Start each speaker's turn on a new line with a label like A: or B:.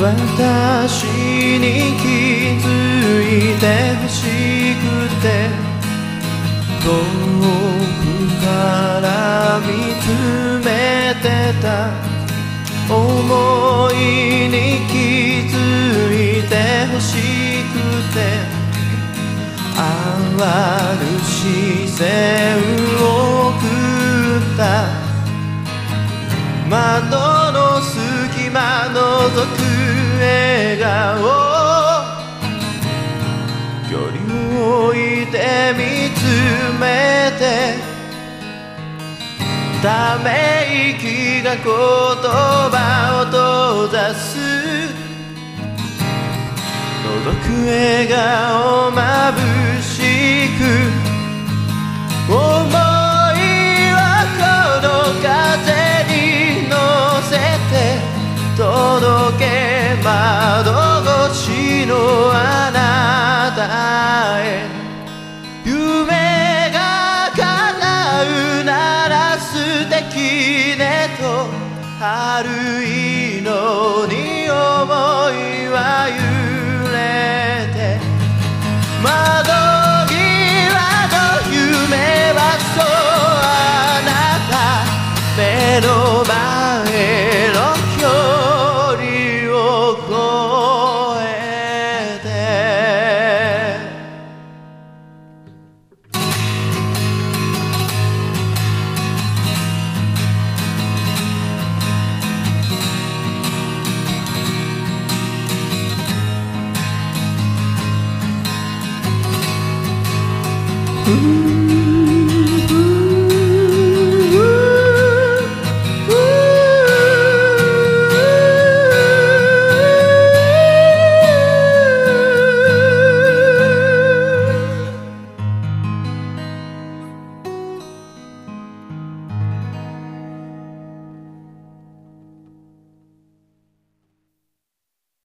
A: 私に気づいてほしくて遠くから見つめてた。思いに気づいてほしくてある視線を送った。窓の隙間覗くいて見つめてため息が言葉を閉ざす。届く笑顔眩しく思いはこの風に乗せて届け窓越しの素敵ねと春いのに思いは揺れて窓際の夢はそうあなた目の前 Ooh.